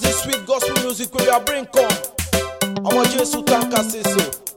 this sweet gospel music we bring come. Ọmọ Jésù tanka say so.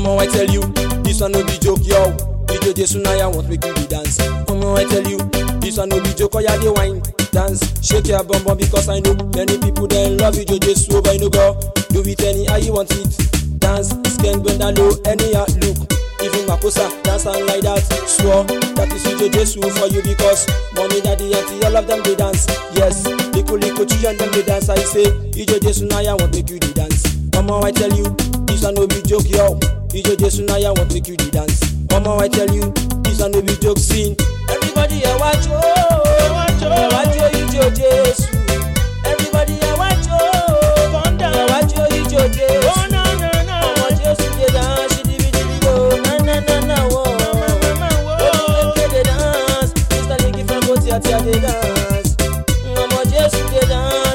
Omo I tell you, this one no be joke yo. DJ ya want make you dey dance. Omo I tell you, this one no be joke. Oh, Oya dey wine, dance, shake your bum bum because I know many people dem love oh, you. DJ Jesu over you no go. Do it any how you want it. Dance, skank bend down low, anyhow look. Even Makossa dance and like that. Sure, that is DJ Jesu for you because mommy, daddy, auntie, all of them dey dance. Yes, liko liko children dem dey dance. I say, na ya want make you dey dance. Omo I tell you, this one no be joke yo. DJ Jesu ya want make you dey dance. Omo I tell you, this no be joke scene. Everybody ẹ wá jó. Ẹ wá jó ijó Jésù. Everybody ẹ wá jó. Ẹ wá jó ijó Jésù. Ọmọ Jésù dey dance ṣidibidibido. Na na na na wo. Olùwẹ̀kẹ̀ dey dance. Mr. Ligi Fambo tíátíá dey dance. Ọmọ Jésù dey dance.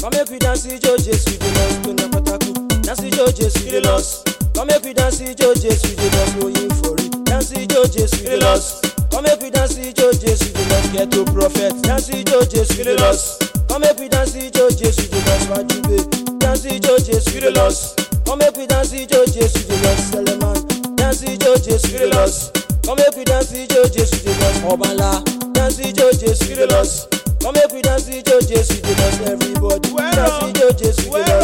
Come make we dance ijo Jesu Jesu dey lost. Come make we dance ijo Jesu dey lost oyin for it. Dance ijo Jesu dey lost. Come make we dance ijo Jesu dey lost. Get to prophet. Dance ijo Jesu dey lost. Come make we dance ijo Jesu dey lost. Fajube. Dance ijo Jesu dey lost. Come make we dance ijo Jesu dey lost. Seleman. Dance ijo Jesu we dey lost. Come make we dance ijo Jesu dey lost. Everybody. Dance ijo Jesu dey lost. Come make we dance ijo Jesu dey lost. Mommy and daddy. Dance